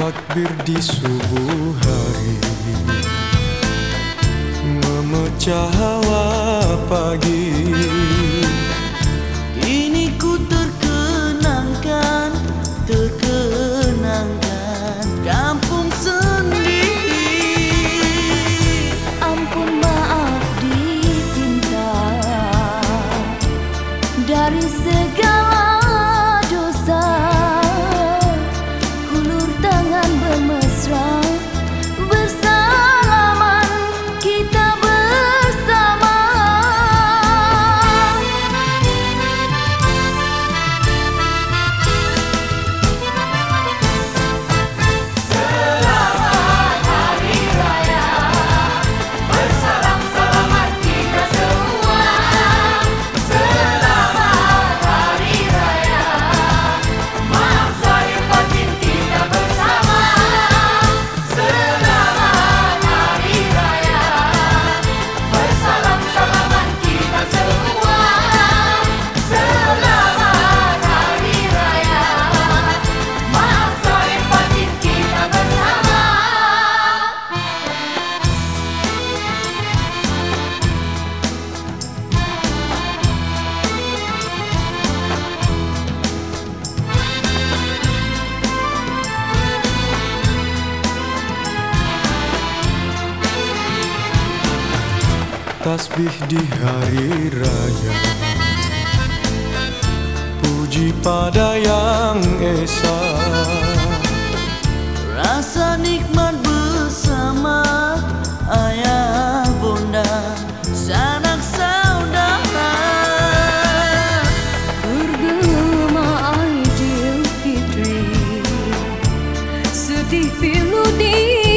takbir di subuh hari. Memecah hawa pagi Tasbih di hari raya. Puji pada yang esa. Rasa nikmat bersama Ayah bunda Sanak saudara. Bergema Aidil Fitri Sedih pilu di